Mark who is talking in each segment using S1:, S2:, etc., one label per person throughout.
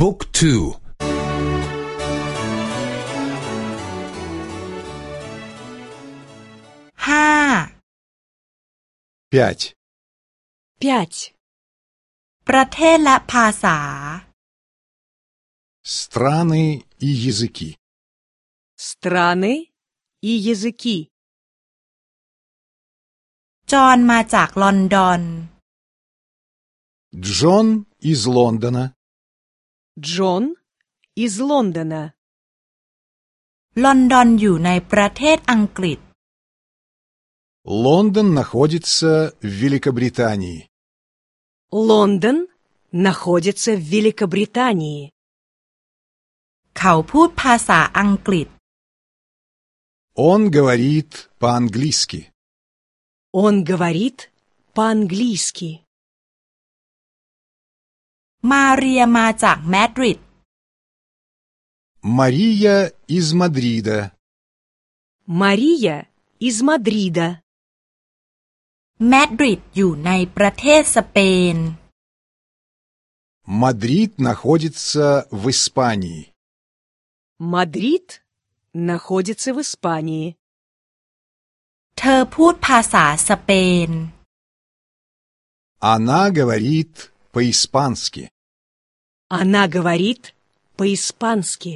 S1: บุ๊กทู
S2: ห้า
S3: пять,
S4: пять,
S2: ประเทศและภาษา
S3: страны и языки.
S4: страны и языки.
S2: จอห์นมาจากลอนดอน
S3: Джон из Лондона,
S4: Джон из Лондона.
S2: ลอนดอนอยู่ในประเทศอังกฤษ
S3: Лондон находится в Великобритании.
S4: Лондон находится в Великобритании.
S2: เขาพูดภาษาอังกฤษ
S3: Он говорит по-английски.
S4: Он говорит по-английски.
S2: มาเรียมาจากแมดริด
S3: Мария из Мадрида.
S4: Мария из Мадрида.
S2: แมดริดอยู่ในประเทศสเปน
S3: Мадрид находится в Испании.
S4: Мадрид находится в Испании.
S2: เธอพูดภาษาสเปน
S3: Она говорит по-испански.
S4: Она говорит по-испански.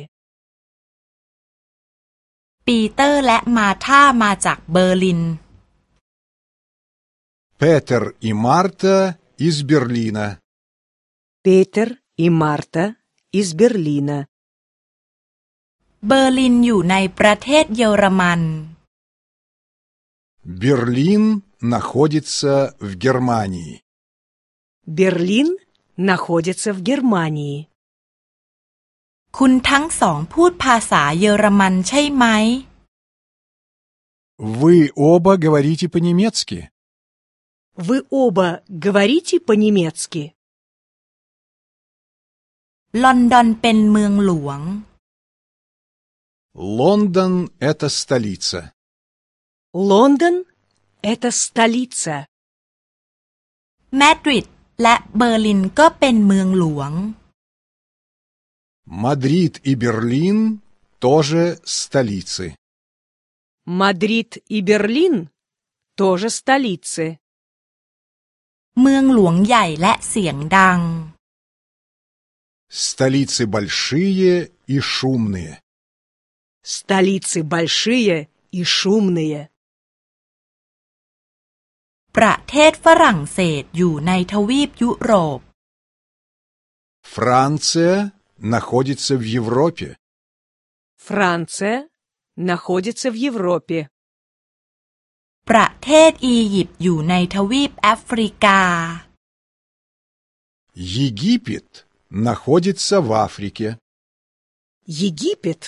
S2: ปีเตอร์และมาธามาจากเบอร์ลิน
S3: Петер и Марта из Берлина.
S4: Петер и Марта из Берлина.
S2: เบอร์ลินอยู่ในประเทศเยอรมัน
S3: Берлин находится в Германии.
S4: Берлин находится в Германии.
S2: คุณทั้งสองพูดภาษาเยอรมันใช่ไหม
S3: Вы оба говорите по-немецки.
S4: Вы оба говорите по-немецки.
S2: ลอนดอนเป็นเมืองหลวง
S3: Лондон – это столица.
S4: Лондон – это столица.
S2: แมดริด และเบอร์ลินก็เป็นเมืองหลวง
S3: Мадрид и Берлин тоже столицы.
S4: Мадрид и Берлин тоже столицы.
S2: เมืองหลวงใหญ่และเสียงดัง
S3: Столицы большие и шумные.
S4: Столицы большие и шумные.
S2: ประเทศฝรั่งเศสอยู่ในทวีปยุโรป
S3: Франция находится в Европе.
S4: Франция находится в Европе.
S2: ประเทศอียิปต์อยู่ในทวีปแอฟริกา
S3: Египет находится в Африке.
S4: Египет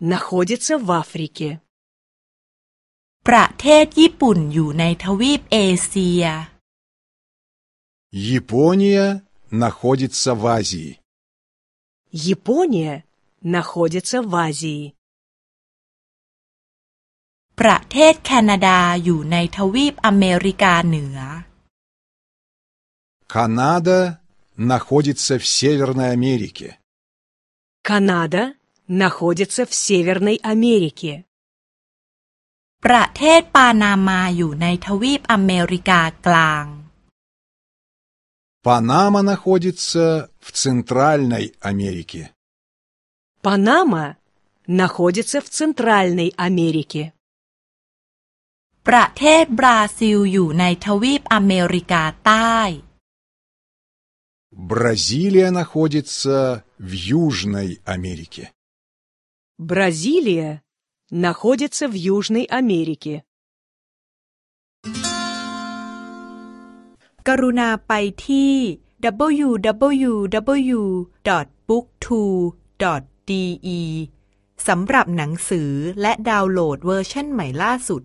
S4: находится в Африке.
S2: ประเทศญี่ปุ่นอยู่ในทวีปเอเชีย
S3: Япония находится в Азии.
S4: Япония находится в Азии.
S2: ประเทศแคนาดาอยู่ในทวีปอเมริกาเหนือ
S3: Канада находится в Северной Америке.
S4: Канада находится в Северной Америке.
S2: ประเทศปานามาอยู่ในทวีปอเมริกากลาง
S3: Панама находится в Центральной Америке.
S4: Панама находится в Центральной Америке.
S2: ประเทศบราซิลอยู่ในทวีปอเมริกาใต้
S3: Бразилия находится в Южной Америке.
S4: Бразилия находится в Южной Америке.
S2: กรุณาไปที่ www.booktwo.de สำหรับหนังสือและดาวน์โหลดเวอร์ชันใหม่ล่าสุด